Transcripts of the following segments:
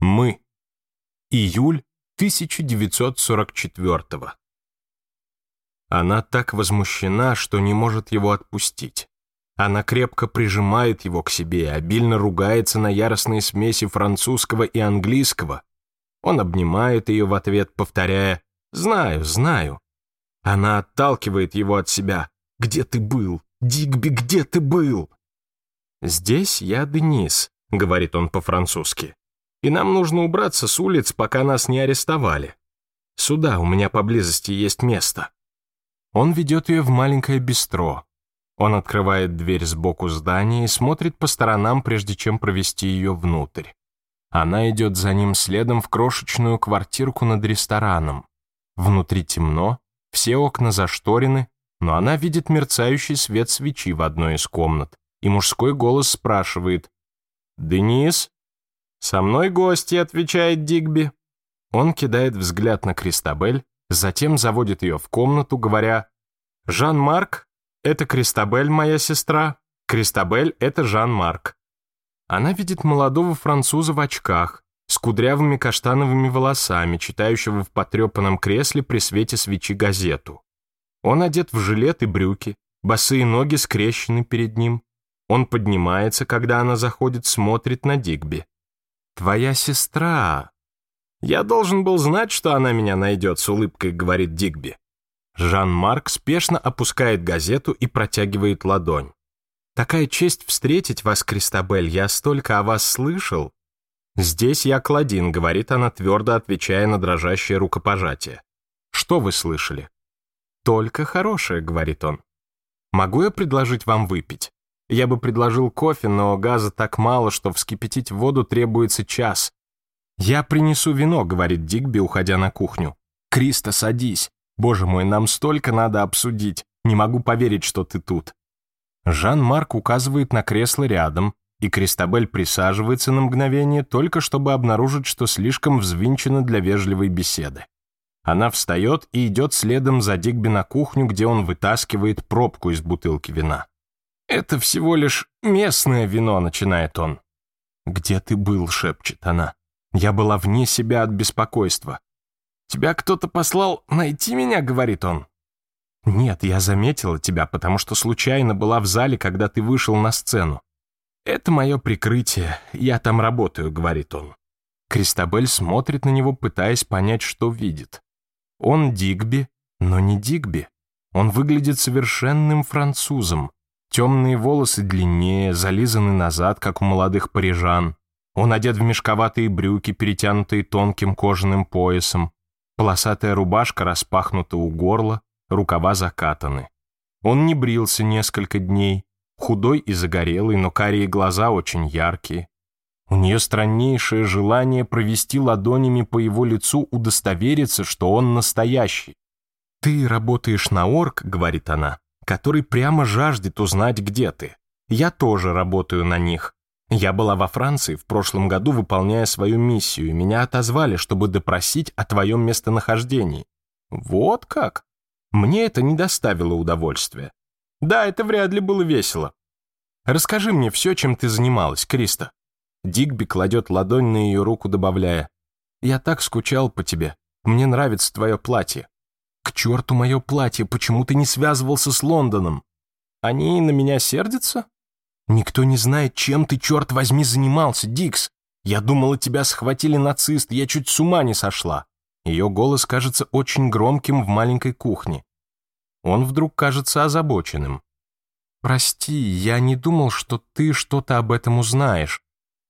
Мы. Июль 1944 Она так возмущена, что не может его отпустить. Она крепко прижимает его к себе, и обильно ругается на яростные смеси французского и английского. Он обнимает ее в ответ, повторяя «Знаю, знаю». Она отталкивает его от себя. «Где ты был? Дигби, где ты был?» «Здесь я Денис», — говорит он по-французски и нам нужно убраться с улиц, пока нас не арестовали. Сюда, у меня поблизости есть место». Он ведет ее в маленькое бистро. Он открывает дверь сбоку здания и смотрит по сторонам, прежде чем провести ее внутрь. Она идет за ним следом в крошечную квартирку над рестораном. Внутри темно, все окна зашторены, но она видит мерцающий свет свечи в одной из комнат, и мужской голос спрашивает «Денис?» «Со мной гости», — отвечает Дигби. Он кидает взгляд на Кристабель, затем заводит ее в комнату, говоря, «Жан-Марк, это Кристабель, моя сестра. Кристабель, это Жан-Марк». Она видит молодого француза в очках, с кудрявыми каштановыми волосами, читающего в потрепанном кресле при свете свечи газету. Он одет в жилет и брюки, босые ноги скрещены перед ним. Он поднимается, когда она заходит, смотрит на Дигби твоя сестра!» «Я должен был знать, что она меня найдет», — с улыбкой говорит Дигби. Жан-Марк спешно опускает газету и протягивает ладонь. «Такая честь встретить вас, Кристабель, я столько о вас слышал». «Здесь я Кладин, — говорит она, твердо отвечая на дрожащее рукопожатие. «Что вы слышали?» «Только хорошее», — говорит он. «Могу я предложить вам выпить?» Я бы предложил кофе, но газа так мало, что вскипятить воду требуется час. «Я принесу вино», — говорит Дигби, уходя на кухню. «Криста, садись. Боже мой, нам столько надо обсудить. Не могу поверить, что ты тут». Жан-Марк указывает на кресло рядом, и Кристабель присаживается на мгновение, только чтобы обнаружить, что слишком взвинчена для вежливой беседы. Она встает и идет следом за Дигби на кухню, где он вытаскивает пробку из бутылки вина. «Это всего лишь местное вино», — начинает он. «Где ты был?» — шепчет она. «Я была вне себя от беспокойства». «Тебя кто-то послал найти меня?» — говорит он. «Нет, я заметила тебя, потому что случайно была в зале, когда ты вышел на сцену. Это мое прикрытие, я там работаю», — говорит он. Кристабель смотрит на него, пытаясь понять, что видит. Он Дигби, но не Дигби. Он выглядит совершенным французом, Темные волосы длиннее, зализаны назад, как у молодых парижан. Он одет в мешковатые брюки, перетянутые тонким кожаным поясом. Полосатая рубашка распахнута у горла, рукава закатаны. Он не брился несколько дней, худой и загорелый, но карие глаза очень яркие. У нее страннейшее желание провести ладонями по его лицу, удостовериться, что он настоящий. «Ты работаешь на Орк, — говорит она, который прямо жаждет узнать, где ты. Я тоже работаю на них. Я была во Франции в прошлом году, выполняя свою миссию, и меня отозвали, чтобы допросить о твоем местонахождении. Вот как? Мне это не доставило удовольствия. Да, это вряд ли было весело. Расскажи мне все, чем ты занималась, Криста. Дигби кладет ладонь на ее руку, добавляя. Я так скучал по тебе. Мне нравится твое платье. К черту мое платье, почему ты не связывался с Лондоном? Они на меня сердятся? Никто не знает, чем ты, черт возьми, занимался, Дикс. Я думала, тебя схватили нацисты, я чуть с ума не сошла. Ее голос кажется очень громким в маленькой кухне. Он вдруг кажется озабоченным. «Прости, я не думал, что ты что-то об этом узнаешь.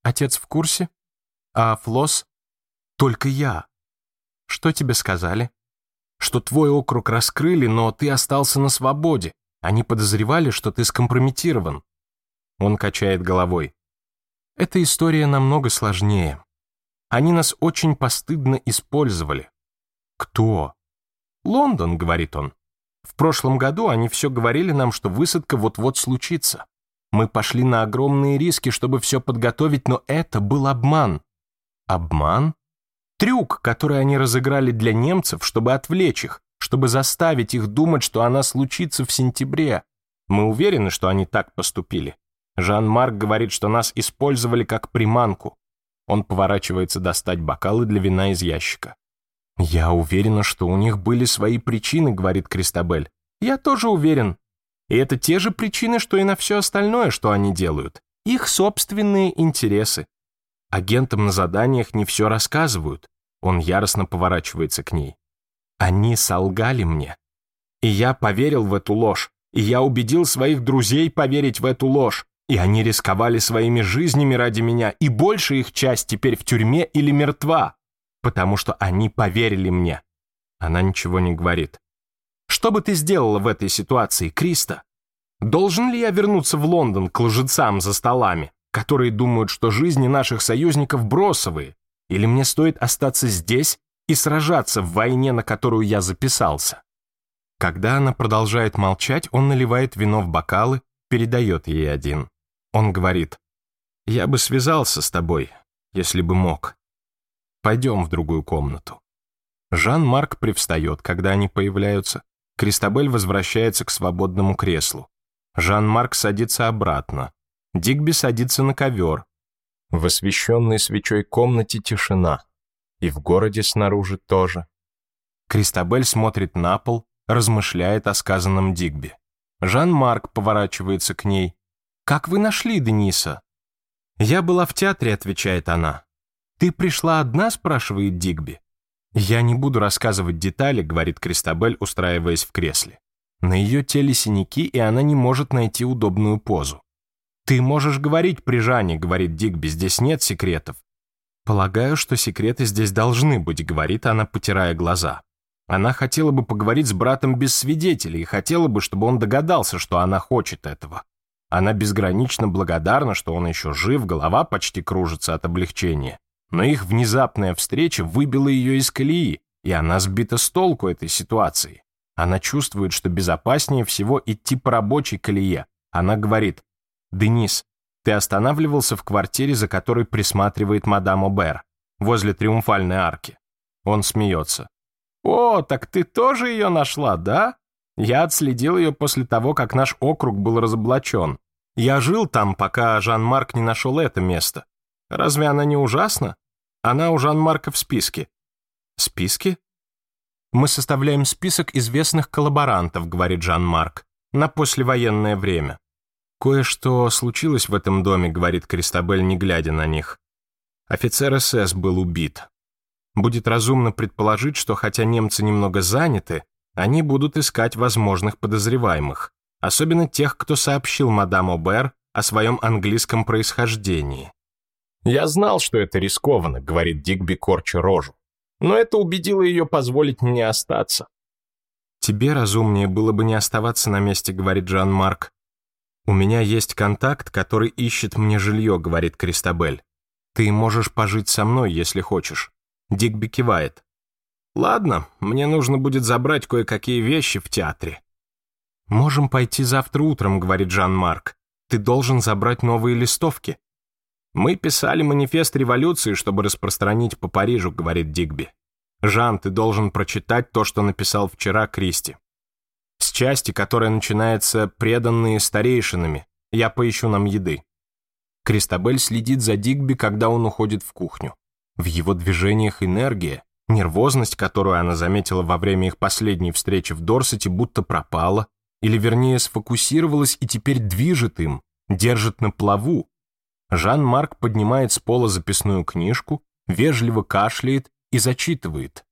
Отец в курсе? А Флос? Только я. Что тебе сказали?» что твой округ раскрыли, но ты остался на свободе. Они подозревали, что ты скомпрометирован». Он качает головой. «Эта история намного сложнее. Они нас очень постыдно использовали». «Кто?» «Лондон», — говорит он. «В прошлом году они все говорили нам, что высадка вот-вот случится. Мы пошли на огромные риски, чтобы все подготовить, но это был обман». «Обман?» Трюк, который они разыграли для немцев, чтобы отвлечь их, чтобы заставить их думать, что она случится в сентябре. Мы уверены, что они так поступили. Жан-Марк говорит, что нас использовали как приманку. Он поворачивается достать бокалы для вина из ящика. «Я уверена, что у них были свои причины», — говорит Кристабель. «Я тоже уверен. И это те же причины, что и на все остальное, что они делают. Их собственные интересы. Агентам на заданиях не все рассказывают. Он яростно поворачивается к ней. Они солгали мне. И я поверил в эту ложь. И я убедил своих друзей поверить в эту ложь. И они рисковали своими жизнями ради меня. И большая их часть теперь в тюрьме или мертва. Потому что они поверили мне. Она ничего не говорит. Что бы ты сделала в этой ситуации, Криста? Должен ли я вернуться в Лондон к лжецам за столами? которые думают, что жизни наших союзников бросовые, или мне стоит остаться здесь и сражаться в войне, на которую я записался. Когда она продолжает молчать, он наливает вино в бокалы, передает ей один. Он говорит, «Я бы связался с тобой, если бы мог. Пойдем в другую комнату». Жан-Марк привстает, когда они появляются. Кристабель возвращается к свободному креслу. Жан-Марк садится обратно. Дигби садится на ковер. В освещенной свечой комнате тишина. И в городе снаружи тоже. Кристабель смотрит на пол, размышляет о сказанном Дигби. Жан-Марк поворачивается к ней. «Как вы нашли Дениса?» «Я была в театре», — отвечает она. «Ты пришла одна?» — спрашивает Дигби. «Я не буду рассказывать детали», — говорит Кристабель, устраиваясь в кресле. На ее теле синяки, и она не может найти удобную позу. «Ты можешь говорить, прижане», — говорит Дигби, — «здесь нет секретов». «Полагаю, что секреты здесь должны быть», — говорит она, потирая глаза. Она хотела бы поговорить с братом без свидетелей и хотела бы, чтобы он догадался, что она хочет этого. Она безгранично благодарна, что он еще жив, голова почти кружится от облегчения. Но их внезапная встреча выбила ее из колеи, и она сбита с толку этой ситуации. Она чувствует, что безопаснее всего идти по рабочей колее. Она говорит, Денис, ты останавливался в квартире, за которой присматривает мадам Обер, возле Триумфальной арки. Он смеется. «О, так ты тоже ее нашла, да? Я отследил ее после того, как наш округ был разоблачен. Я жил там, пока Жан-Марк не нашел это место. Разве она не ужасна? Она у Жан-Марка в списке». «Списке?» «Мы составляем список известных коллаборантов», — говорит Жан-Марк, «на послевоенное время. «Кое-что случилось в этом доме», — говорит Кристабель, не глядя на них. Офицер СС был убит. Будет разумно предположить, что хотя немцы немного заняты, они будут искать возможных подозреваемых, особенно тех, кто сообщил мадам Обер о своем английском происхождении. «Я знал, что это рискованно», — говорит Дигби корча рожу. «Но это убедило ее позволить мне остаться». «Тебе разумнее было бы не оставаться на месте», — говорит Жан-Марк. «У меня есть контакт, который ищет мне жилье», — говорит Кристабель. «Ты можешь пожить со мной, если хочешь». Дигби кивает. «Ладно, мне нужно будет забрать кое-какие вещи в театре». «Можем пойти завтра утром», — говорит Жан-Марк. «Ты должен забрать новые листовки». «Мы писали манифест революции, чтобы распространить по Парижу», — говорит Дигби. «Жан, ты должен прочитать то, что написал вчера Кристи» части, которая начинается «преданные старейшинами». Я поищу нам еды». Кристабель следит за Дигби, когда он уходит в кухню. В его движениях энергия, нервозность, которую она заметила во время их последней встречи в Дорсете, будто пропала, или вернее сфокусировалась и теперь движет им, держит на плаву. Жан-Марк поднимает с пола записную книжку, вежливо кашляет и зачитывает.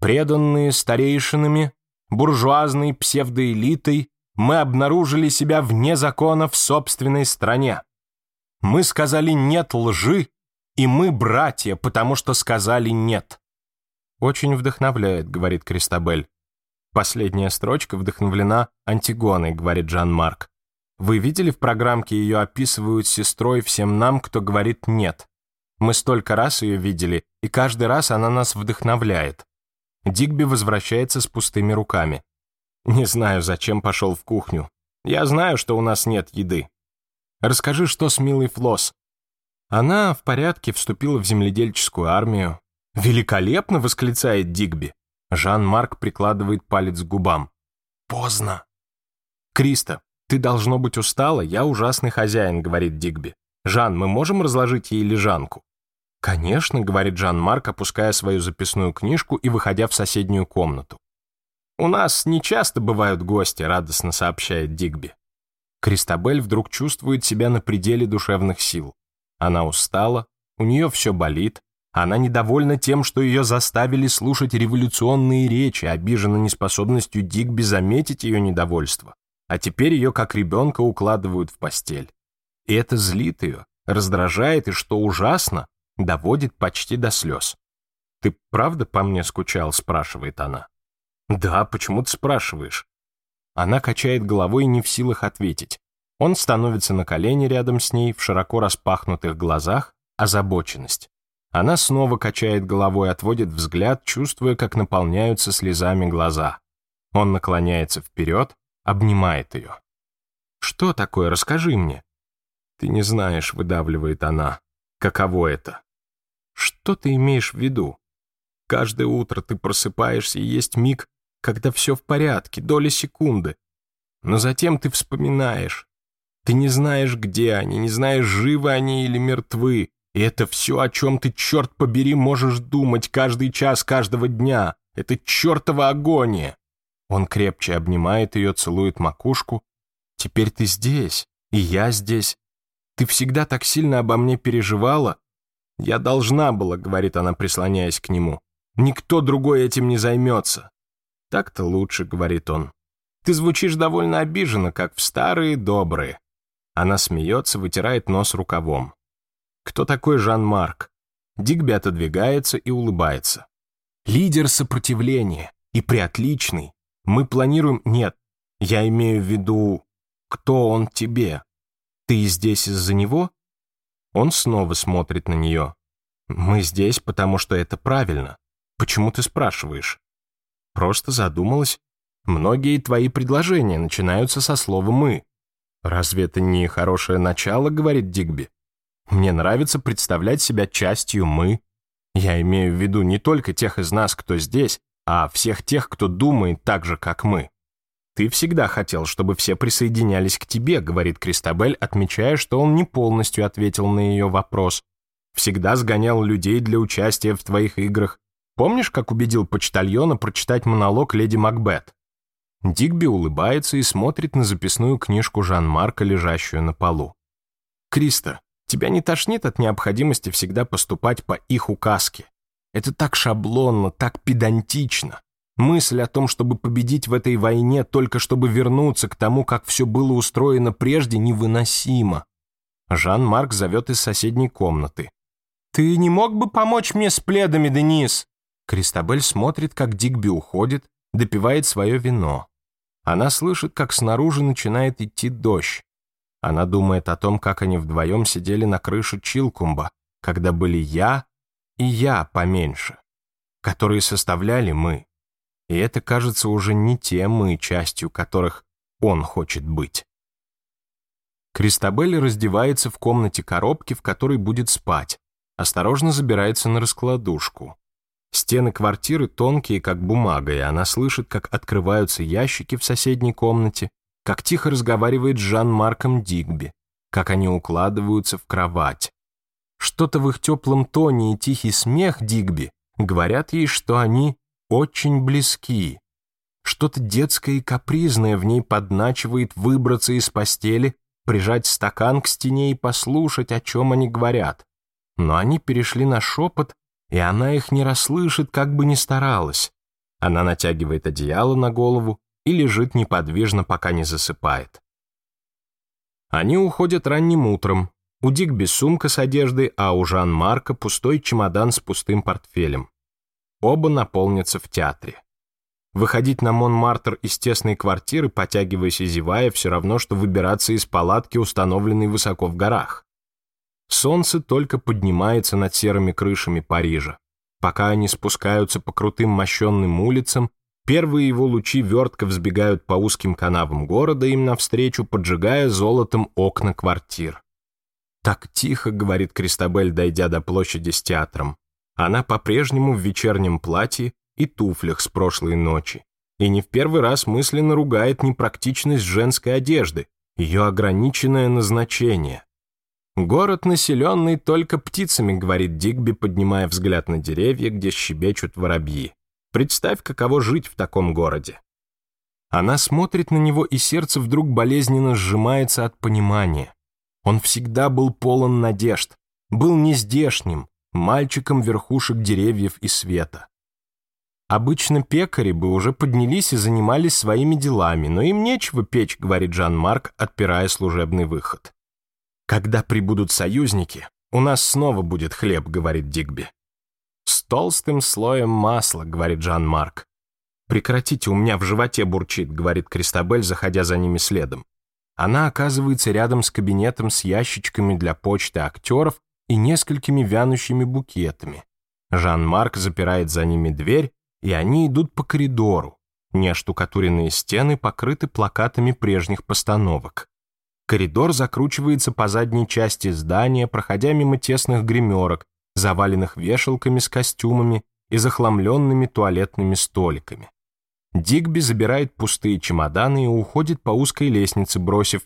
«Преданные старейшинами буржуазной псевдоэлитой, мы обнаружили себя вне закона в собственной стране. Мы сказали «нет» лжи, и мы братья, потому что сказали «нет». «Очень вдохновляет», — говорит Кристабель. Последняя строчка вдохновлена Антигоной, говорит Жан-Марк. Вы видели в программке ее описывают сестрой всем нам, кто говорит «нет». Мы столько раз ее видели, и каждый раз она нас вдохновляет. Дигби возвращается с пустыми руками. «Не знаю, зачем пошел в кухню. Я знаю, что у нас нет еды. Расскажи, что с милой Флос. Она в порядке вступила в земледельческую армию. «Великолепно!» — восклицает Дигби. Жан-Марк прикладывает палец к губам. «Поздно!» «Криста, ты должно быть устала, я ужасный хозяин», — говорит Дигби. «Жан, мы можем разложить ей лежанку?» «Конечно», — говорит Жан-Марк, опуская свою записную книжку и выходя в соседнюю комнату. «У нас не часто бывают гости», — радостно сообщает Дигби. Кристабель вдруг чувствует себя на пределе душевных сил. Она устала, у нее все болит, она недовольна тем, что ее заставили слушать революционные речи, обижена неспособностью Дигби заметить ее недовольство. А теперь ее как ребенка укладывают в постель. И это злит ее, раздражает, и что ужасно, доводит почти до слез. «Ты правда по мне скучал?» — спрашивает она. «Да, почему ты спрашиваешь?» Она качает головой, не в силах ответить. Он становится на колени рядом с ней, в широко распахнутых глазах, озабоченность. Она снова качает головой, отводит взгляд, чувствуя, как наполняются слезами глаза. Он наклоняется вперед, обнимает ее. «Что такое? Расскажи мне». «Ты не знаешь», — выдавливает она. «Каково это?» Что ты имеешь в виду? Каждое утро ты просыпаешься и есть миг, когда все в порядке, доли секунды. Но затем ты вспоминаешь. Ты не знаешь, где они, не знаешь, живы они или мертвы. И это все, о чем ты, черт побери, можешь думать каждый час каждого дня. Это чертова агония. Он крепче обнимает ее, целует макушку. Теперь ты здесь, и я здесь. Ты всегда так сильно обо мне переживала, «Я должна была», — говорит она, прислоняясь к нему. «Никто другой этим не займется». «Так-то лучше», — говорит он. «Ты звучишь довольно обиженно, как в старые добрые». Она смеется, вытирает нос рукавом. «Кто такой Жан-Марк?» Дигби отодвигается и улыбается. «Лидер сопротивления. И приотличный. Мы планируем... Нет, я имею в виду... Кто он тебе? Ты здесь из-за него?» Он снова смотрит на нее. «Мы здесь, потому что это правильно. Почему ты спрашиваешь?» «Просто задумалась. Многие твои предложения начинаются со слова «мы». Разве это не хорошее начало, — говорит Дигби? Мне нравится представлять себя частью «мы». Я имею в виду не только тех из нас, кто здесь, а всех тех, кто думает так же, как мы. «Ты всегда хотел, чтобы все присоединялись к тебе», — говорит Кристабель, отмечая, что он не полностью ответил на ее вопрос. «Всегда сгонял людей для участия в твоих играх. Помнишь, как убедил почтальона прочитать монолог леди Макбет?» Дигби улыбается и смотрит на записную книжку Жан-Марка, лежащую на полу. «Криста, тебя не тошнит от необходимости всегда поступать по их указке? Это так шаблонно, так педантично. Мысль о том, чтобы победить в этой войне, только чтобы вернуться к тому, как все было устроено прежде, невыносима. Жан-Марк зовет из соседней комнаты. «Ты не мог бы помочь мне с пледами, Денис?» Кристабель смотрит, как Дигби уходит, допивает свое вино. Она слышит, как снаружи начинает идти дождь. Она думает о том, как они вдвоем сидели на крыше Чилкумба, когда были я и я поменьше, которые составляли мы и это кажется уже не те мы, частью которых он хочет быть. Кристабель раздевается в комнате коробки, в которой будет спать, осторожно забирается на раскладушку. Стены квартиры тонкие, как бумага, и она слышит, как открываются ящики в соседней комнате, как тихо разговаривает с Жан-Марком Дигби, как они укладываются в кровать. Что-то в их теплом тоне и тихий смех Дигби говорят ей, что они очень близки. Что-то детское и капризное в ней подначивает выбраться из постели, прижать стакан к стене и послушать, о чем они говорят. Но они перешли на шепот, и она их не расслышит, как бы ни старалась. Она натягивает одеяло на голову и лежит неподвижно, пока не засыпает. Они уходят ранним утром. У Дигби сумка с одеждой, а у Жан-Марка пустой чемодан с пустым портфелем оба наполнятся в театре. Выходить на Монмартр из тесной квартиры, потягиваясь и зевая, все равно, что выбираться из палатки, установленной высоко в горах. Солнце только поднимается над серыми крышами Парижа. Пока они спускаются по крутым мощенным улицам, первые его лучи вертко взбегают по узким канавам города им навстречу, поджигая золотом окна квартир. «Так тихо», — говорит Кристабель, дойдя до площади с театром. Она по-прежнему в вечернем платье и туфлях с прошлой ночи. И не в первый раз мысленно ругает непрактичность женской одежды, ее ограниченное назначение. «Город, населенный только птицами», — говорит Дигби, поднимая взгляд на деревья, где щебечут воробьи. «Представь, каково жить в таком городе». Она смотрит на него, и сердце вдруг болезненно сжимается от понимания. Он всегда был полон надежд, был нездешним, мальчиком верхушек деревьев и света. Обычно пекари бы уже поднялись и занимались своими делами, но им нечего печь, говорит Джан Марк, отпирая служебный выход. Когда прибудут союзники, у нас снова будет хлеб, говорит Дигби. С толстым слоем масла, говорит Джан Марк. Прекратите, у меня в животе бурчит, говорит Кристабель, заходя за ними следом. Она оказывается рядом с кабинетом с ящичками для почты актеров, и несколькими вянущими букетами. Жан-Марк запирает за ними дверь, и они идут по коридору. Неоштукатуренные стены покрыты плакатами прежних постановок. Коридор закручивается по задней части здания, проходя мимо тесных гримерок, заваленных вешалками с костюмами и захламленными туалетными столиками. Дигби забирает пустые чемоданы и уходит по узкой лестнице, бросив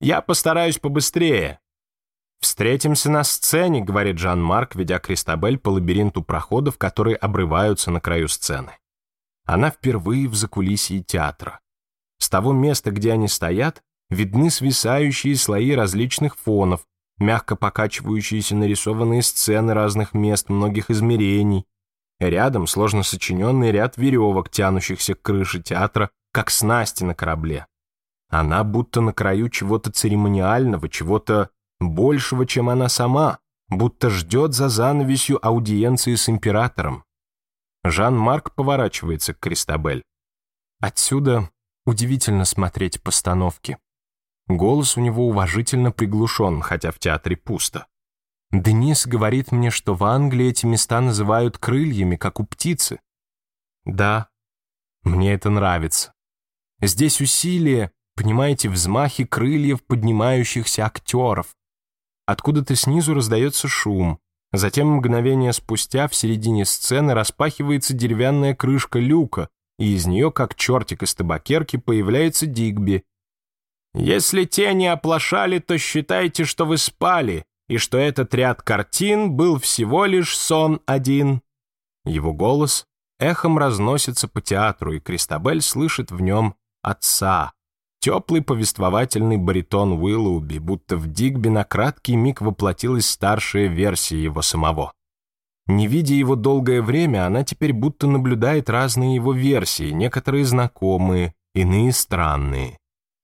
«Я постараюсь побыстрее». «Встретимся на сцене», — говорит Жан-Марк, ведя Кристабель по лабиринту проходов, которые обрываются на краю сцены. Она впервые в закулисье театра. С того места, где они стоят, видны свисающие слои различных фонов, мягко покачивающиеся нарисованные сцены разных мест, многих измерений. Рядом сложно сочиненный ряд веревок, тянущихся к крыше театра, как снасти на корабле. Она будто на краю чего-то церемониального, чего-то большего, чем она сама, будто ждет за занавесью аудиенции с императором. Жан-Марк поворачивается к Кристабель. Отсюда удивительно смотреть постановки. Голос у него уважительно приглушен, хотя в театре пусто. Денис говорит мне, что в Англии эти места называют крыльями, как у птицы. Да, мне это нравится. Здесь усилие, понимаете, взмахи крыльев поднимающихся актеров, Откуда-то снизу раздается шум. Затем мгновение спустя в середине сцены распахивается деревянная крышка люка, и из нее, как чертик из табакерки, появляется Дигби. «Если тени оплошали, то считайте, что вы спали, и что этот ряд картин был всего лишь сон один». Его голос эхом разносится по театру, и Кристабель слышит в нем отца. Теплый повествовательный баритон Уиллоуби, будто в Дигби на краткий миг воплотилась старшая версия его самого. Не видя его долгое время, она теперь будто наблюдает разные его версии, некоторые знакомые, иные странные.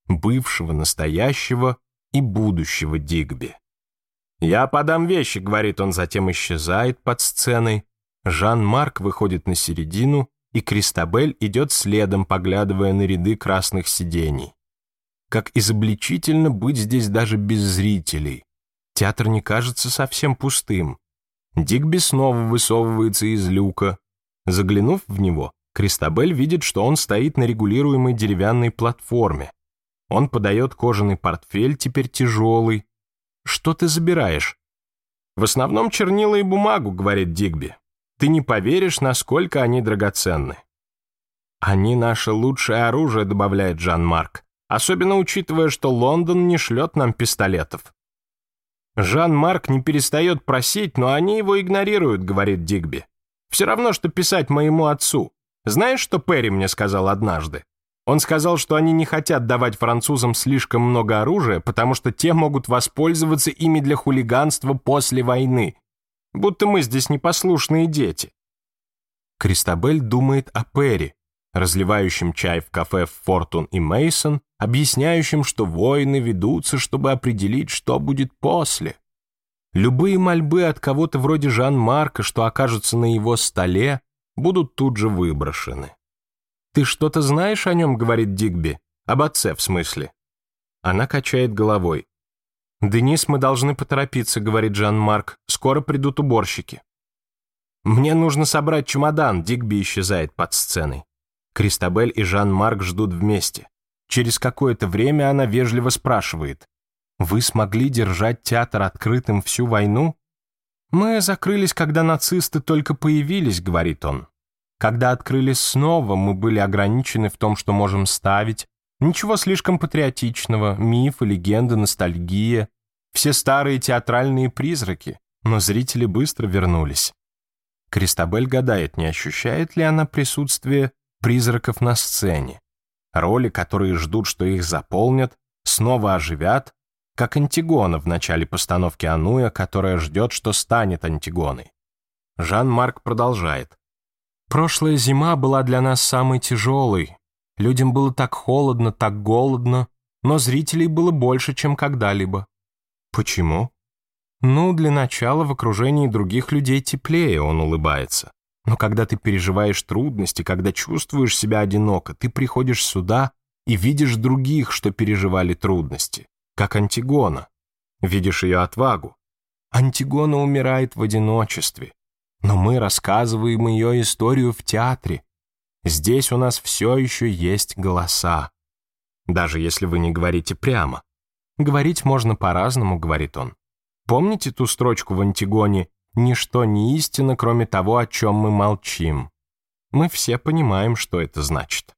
Бывшего, настоящего и будущего Дигби. «Я подам вещи», — говорит он, затем исчезает под сценой. Жан-Марк выходит на середину, и Кристабель идет следом, поглядывая на ряды красных сидений. Как изобличительно быть здесь даже без зрителей. Театр не кажется совсем пустым. Дигби снова высовывается из люка. Заглянув в него, Кристабель видит, что он стоит на регулируемой деревянной платформе. Он подает кожаный портфель, теперь тяжелый. «Что ты забираешь?» «В основном чернила и бумагу», — говорит Дигби. «Ты не поверишь, насколько они драгоценны». «Они наше лучшее оружие», — добавляет Жан-Марк особенно учитывая, что Лондон не шлет нам пистолетов. Жан-Марк не перестает просить, но они его игнорируют, говорит Дигби. Все равно, что писать моему отцу. Знаешь, что Перри мне сказал однажды? Он сказал, что они не хотят давать французам слишком много оружия, потому что те могут воспользоваться ими для хулиганства после войны. Будто мы здесь непослушные дети. Кристабель думает о Перри, разливающим чай в кафе «Фортун» и Мейсон, объясняющим, что войны ведутся, чтобы определить, что будет после. Любые мольбы от кого-то вроде Жан-Марка, что окажутся на его столе, будут тут же выброшены. «Ты что-то знаешь о нем?» — говорит Дигби. «Об отце, в смысле». Она качает головой. «Денис, мы должны поторопиться», — говорит Жан-Марк. «Скоро придут уборщики». «Мне нужно собрать чемодан», — Дигби исчезает под сценой. Кристабель и Жан-Марк ждут вместе. Через какое-то время она вежливо спрашивает. «Вы смогли держать театр открытым всю войну?» «Мы закрылись, когда нацисты только появились», — говорит он. «Когда открылись снова, мы были ограничены в том, что можем ставить. Ничего слишком патриотичного, мифы, легенды, ностальгия. Все старые театральные призраки. Но зрители быстро вернулись». Кристабель гадает, не ощущает ли она присутствие призраков на сцене, роли, которые ждут, что их заполнят, снова оживят, как Антигона в начале постановки Ануя, которая ждет, что станет Антигоной. Жан-Марк продолжает. «Прошлая зима была для нас самой тяжелой. Людям было так холодно, так голодно, но зрителей было больше, чем когда-либо». «Почему?» «Ну, для начала в окружении других людей теплее», — он улыбается. Но когда ты переживаешь трудности, когда чувствуешь себя одиноко, ты приходишь сюда и видишь других, что переживали трудности, как Антигона. Видишь ее отвагу. Антигона умирает в одиночестве, но мы рассказываем ее историю в театре. Здесь у нас все еще есть голоса. Даже если вы не говорите прямо. Говорить можно по-разному, говорит он. Помните ту строчку в Антигоне ничто не истина, кроме того, о чем мы молчим. Мы все понимаем, что это значит.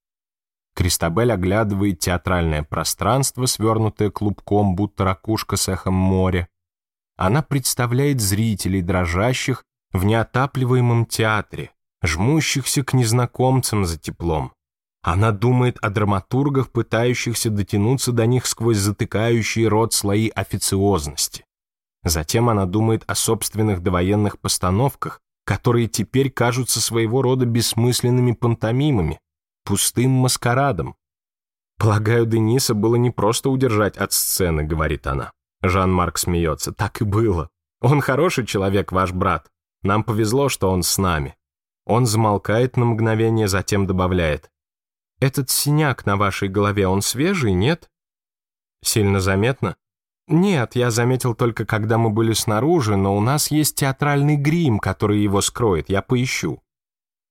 Кристабель оглядывает театральное пространство, свернутое клубком, будто ракушка с эхом моря. Она представляет зрителей, дрожащих в неотапливаемом театре, жмущихся к незнакомцам за теплом. Она думает о драматургах, пытающихся дотянуться до них сквозь затыкающий рот слои официозности. Затем она думает о собственных довоенных постановках, которые теперь кажутся своего рода бессмысленными пантомимами, пустым маскарадом. «Полагаю, Дениса было непросто удержать от сцены», — говорит она. Жан-Марк смеется. «Так и было. Он хороший человек, ваш брат. Нам повезло, что он с нами». Он замолкает на мгновение, затем добавляет. «Этот синяк на вашей голове, он свежий, нет?» «Сильно заметно?» Нет, я заметил только, когда мы были снаружи, но у нас есть театральный грим, который его скроет, я поищу.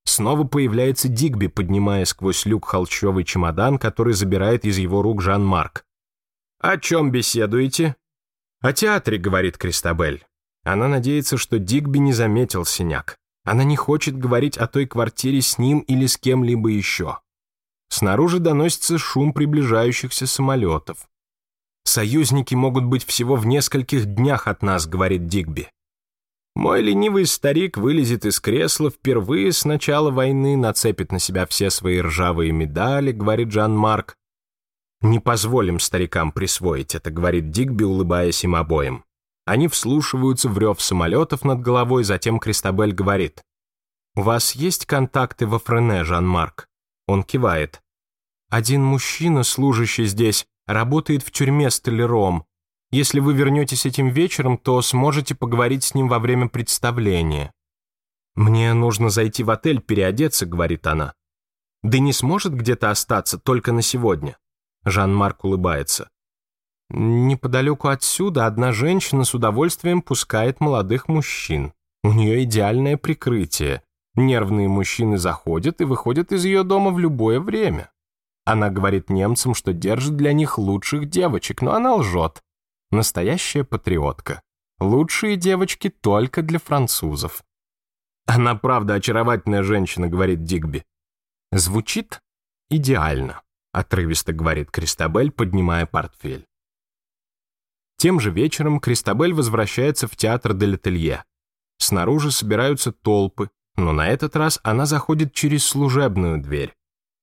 Снова появляется Дигби, поднимая сквозь люк холщовый чемодан, который забирает из его рук Жан-Марк. «О чем беседуете?» «О театре», — говорит Кристабель. Она надеется, что Дигби не заметил синяк. Она не хочет говорить о той квартире с ним или с кем-либо еще. Снаружи доносится шум приближающихся самолетов. Союзники могут быть всего в нескольких днях от нас, говорит Дигби. Мой ленивый старик вылезет из кресла впервые с начала войны, нацепит на себя все свои ржавые медали, говорит Жан Марк. Не позволим старикам присвоить это, говорит Дигби, улыбаясь им обоим. Они вслушиваются в рев самолетов над головой, затем Кристабель говорит. «У вас есть контакты во Френе, Жан-Марк?» Он кивает. «Один мужчина, служащий здесь, работает в тюрьме с Толером. Если вы вернетесь этим вечером, то сможете поговорить с ним во время представления». «Мне нужно зайти в отель, переодеться», — говорит она. «Да не сможет где-то остаться, только на сегодня». Жан-Марк улыбается. «Неподалеку отсюда одна женщина с удовольствием пускает молодых мужчин. У нее идеальное прикрытие. Нервные мужчины заходят и выходят из ее дома в любое время». Она говорит немцам, что держит для них лучших девочек, но она лжет. Настоящая патриотка. Лучшие девочки только для французов. Она правда очаровательная женщина, говорит Дигби. Звучит идеально, отрывисто говорит Кристабель, поднимая портфель. Тем же вечером Кристабель возвращается в театр де Летелье. Снаружи собираются толпы, но на этот раз она заходит через служебную дверь.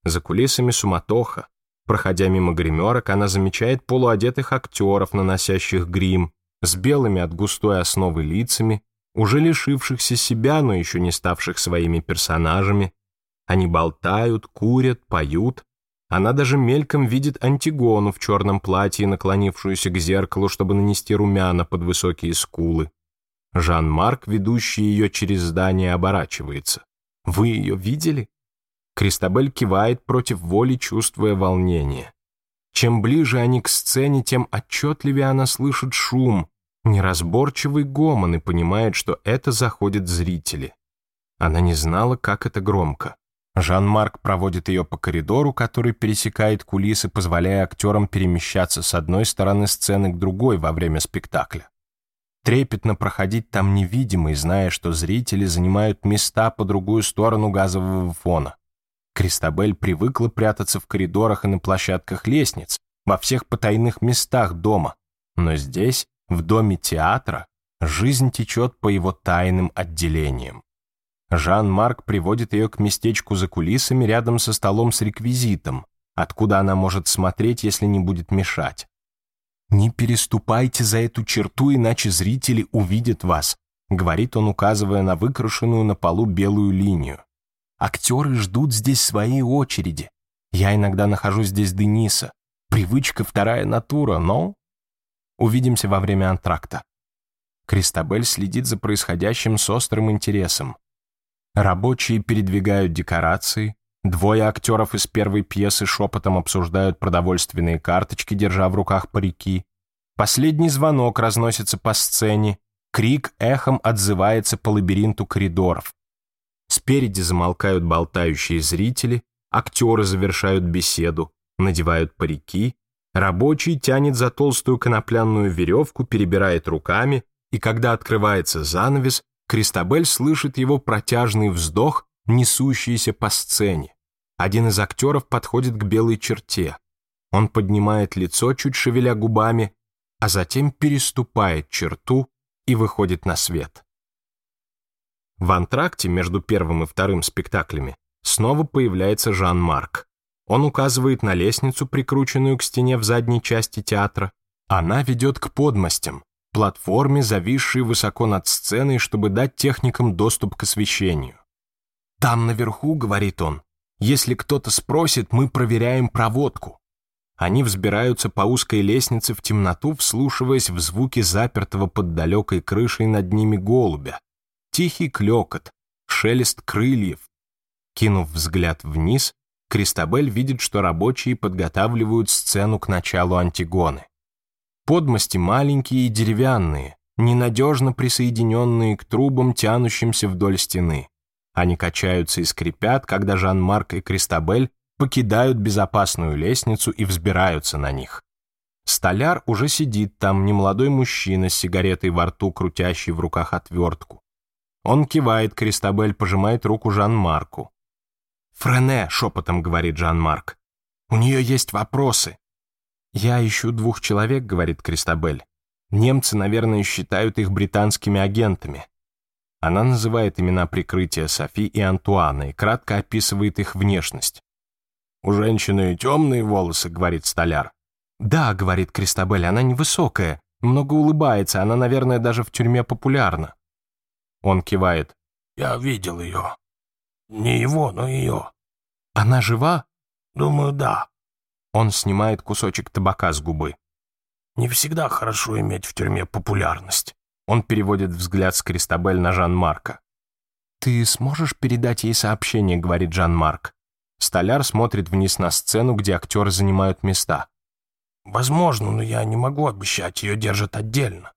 За кулисами суматоха. Проходя мимо гримерок, она замечает полуодетых актеров, наносящих грим, с белыми от густой основы лицами, уже лишившихся себя, но еще не ставших своими персонажами. Они болтают, курят, поют. Она даже мельком видит Антигону в черном платье, наклонившуюся к зеркалу, чтобы нанести румяна под высокие скулы. Жан-Марк, ведущий ее через здание, оборачивается. «Вы ее видели?» Кристабель кивает против воли, чувствуя волнение. Чем ближе они к сцене, тем отчетливее она слышит шум, неразборчивый гомон и понимает, что это заходят зрители. Она не знала, как это громко. Жан-Марк проводит ее по коридору, который пересекает кулисы, позволяя актерам перемещаться с одной стороны сцены к другой во время спектакля. Трепетно проходить там невидимый, зная, что зрители занимают места по другую сторону газового фона. Кристабель привыкла прятаться в коридорах и на площадках лестниц, во всех потайных местах дома. Но здесь, в доме театра, жизнь течет по его тайным отделениям. Жан-Марк приводит ее к местечку за кулисами рядом со столом с реквизитом, откуда она может смотреть, если не будет мешать. «Не переступайте за эту черту, иначе зрители увидят вас», говорит он, указывая на выкрашенную на полу белую линию. Актеры ждут здесь своей очереди. Я иногда нахожусь здесь Дениса. Привычка вторая натура, но... Увидимся во время антракта. Кристабель следит за происходящим с острым интересом. Рабочие передвигают декорации, двое актеров из первой пьесы шепотом обсуждают продовольственные карточки, держа в руках парики. Последний звонок разносится по сцене, крик эхом отзывается по лабиринту коридоров. Спереди замолкают болтающие зрители, актеры завершают беседу, надевают парики, рабочий тянет за толстую конопляную веревку, перебирает руками, и когда открывается занавес, Кристабель слышит его протяжный вздох, несущийся по сцене. Один из актеров подходит к белой черте. Он поднимает лицо, чуть шевеля губами, а затем переступает черту и выходит на свет. В антракте между первым и вторым спектаклями снова появляется Жан-Марк. Он указывает на лестницу, прикрученную к стене в задней части театра. Она ведет к подмостям, платформе, зависшей высоко над сценой, чтобы дать техникам доступ к освещению. «Там наверху», — говорит он, — «если кто-то спросит, мы проверяем проводку». Они взбираются по узкой лестнице в темноту, вслушиваясь в звуки запертого под далекой крышей над ними голубя тихий клекот, шелест крыльев. Кинув взгляд вниз, Кристабель видит, что рабочие подготавливают сцену к началу Антигоны. Подмости маленькие и деревянные, ненадежно присоединенные к трубам, тянущимся вдоль стены. Они качаются и скрипят, когда Жан-Марк и Кристабель покидают безопасную лестницу и взбираются на них. Столяр уже сидит там, немолодой мужчина с сигаретой во рту, крутящий в руках отвертку. Он кивает, Кристабель пожимает руку Жан-Марку. «Френе!» — шепотом говорит Жан-Марк. «У нее есть вопросы!» «Я ищу двух человек», — говорит Кристабель. «Немцы, наверное, считают их британскими агентами». Она называет имена прикрытия Софи и Антуана и кратко описывает их внешность. «У женщины темные волосы», — говорит столяр. «Да», — говорит Кристабель, — «она невысокая. Много улыбается, она, наверное, даже в тюрьме популярна». Он кивает. «Я видел ее. Не его, но ее». «Она жива?» «Думаю, да». Он снимает кусочек табака с губы. «Не всегда хорошо иметь в тюрьме популярность». Он переводит взгляд с Кристабель на Жан-Марка. «Ты сможешь передать ей сообщение?» — говорит Жан-Марк. Столяр смотрит вниз на сцену, где актеры занимают места. «Возможно, но я не могу обещать, ее держат отдельно».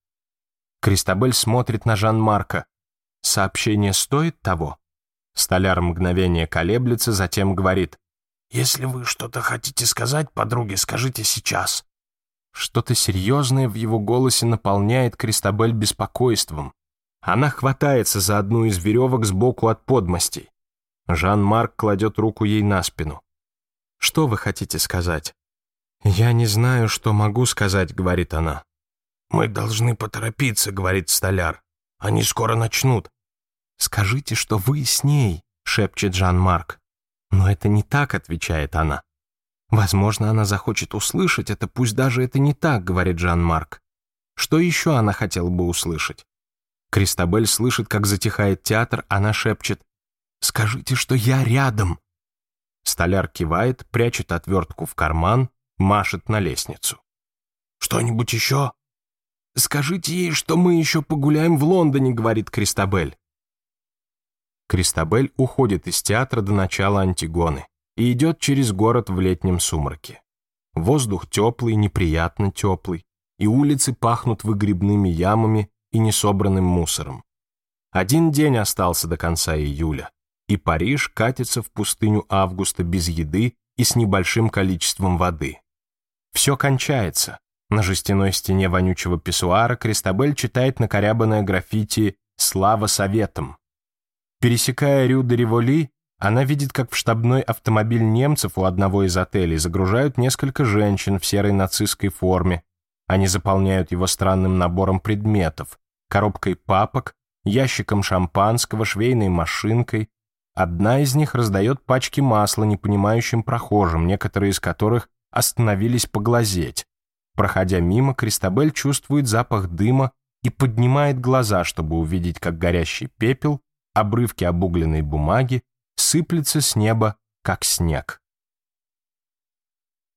Кристабель смотрит на Жан-Марка. Сообщение стоит того?» Столяр мгновение колеблется, затем говорит. «Если вы что-то хотите сказать подруге, скажите сейчас». Что-то серьезное в его голосе наполняет Кристабель беспокойством. Она хватается за одну из веревок сбоку от подмостей. Жан-Марк кладет руку ей на спину. «Что вы хотите сказать?» «Я не знаю, что могу сказать», — говорит она. «Мы должны поторопиться», — говорит столяр. Они скоро начнут». «Скажите, что вы с ней», — шепчет Жан-Марк. «Но это не так», — отвечает она. «Возможно, она захочет услышать это, пусть даже это не так», — говорит Жан-Марк. Что еще она хотела бы услышать? Кристабель слышит, как затихает театр, она шепчет «Скажите, что я рядом». Столяр кивает, прячет отвертку в карман, машет на лестницу. «Что-нибудь еще?» Скажите ей, что мы еще погуляем в Лондоне», — говорит Кристабель. Кристабель уходит из театра до начала Антигоны и идет через город в летнем сумраке. Воздух теплый, неприятно теплый, и улицы пахнут выгребными ямами и несобранным мусором. Один день остался до конца июля, и Париж катится в пустыню августа без еды и с небольшим количеством воды. Все кончается, на жестяной стене вонючего писсуара Кристабель читает накорябанное граффити «Слава советам». Пересекая Рю де Риволи, она видит, как в штабной автомобиль немцев у одного из отелей загружают несколько женщин в серой нацистской форме. Они заполняют его странным набором предметов – коробкой папок, ящиком шампанского, швейной машинкой. Одна из них раздает пачки масла непонимающим прохожим, некоторые из которых остановились поглазеть. Проходя мимо, Кристабель чувствует запах дыма и поднимает глаза, чтобы увидеть, как горящий пепел, обрывки обугленной бумаги, сыплется с неба, как снег.